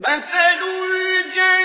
مثل الجنة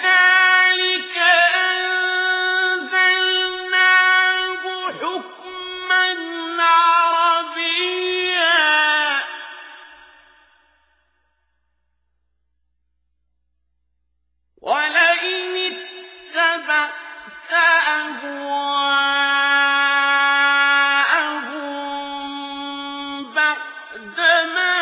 وكذلك أنزلناه حكما عربيا. ولئن اتبعت بعدما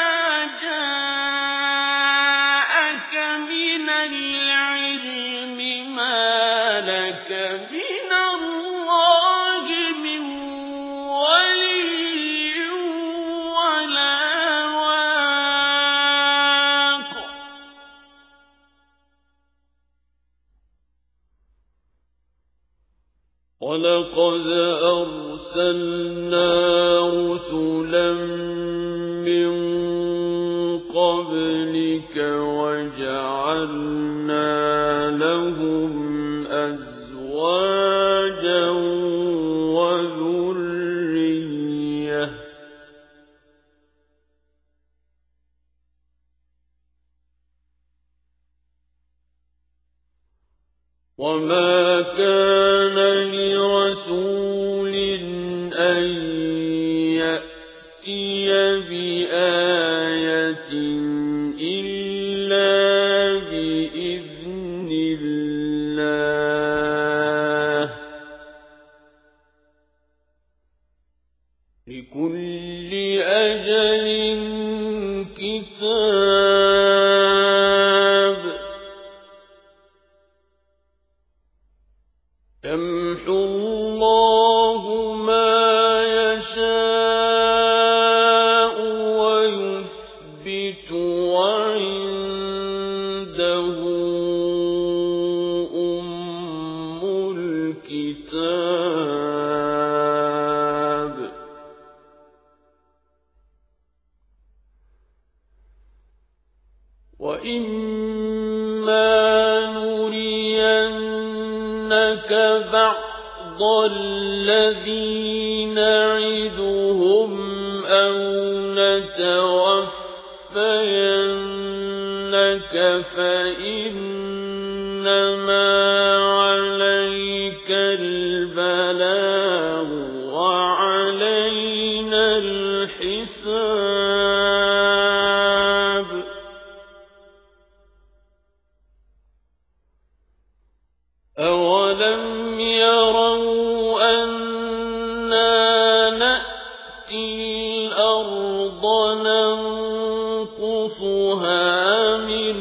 ولقد أرسلنا رسلا من قبلك وجعلنا لهم أزواجا وذرية وما كان لرسول أن يأتي بآية إلا بإذن الله لكل أجل كتاب يمحو وإما نرينك بعض الذي نعدهم أو نتوفينك فإنما مِنْ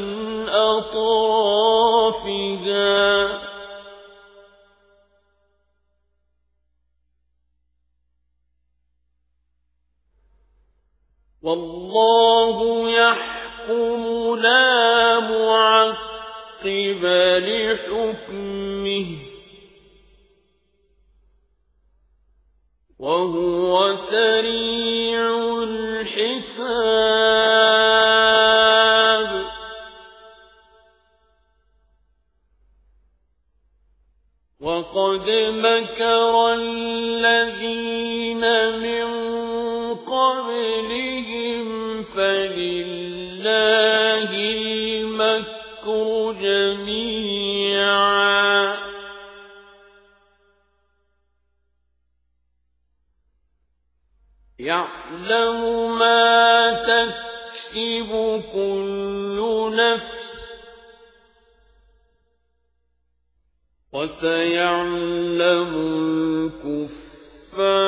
أَطْرَافِهَا. وَاللَّهُ يَحْكُمُ لَا مُعَقِّبَ لِحُكْمِهِ وَهُوَ سَرِيعُ الْحِسَابِ. وقد مكر الذين من قبلهم فلله المكر جميعا يعلم ما تكسب كل نفس وسيعلم الكفار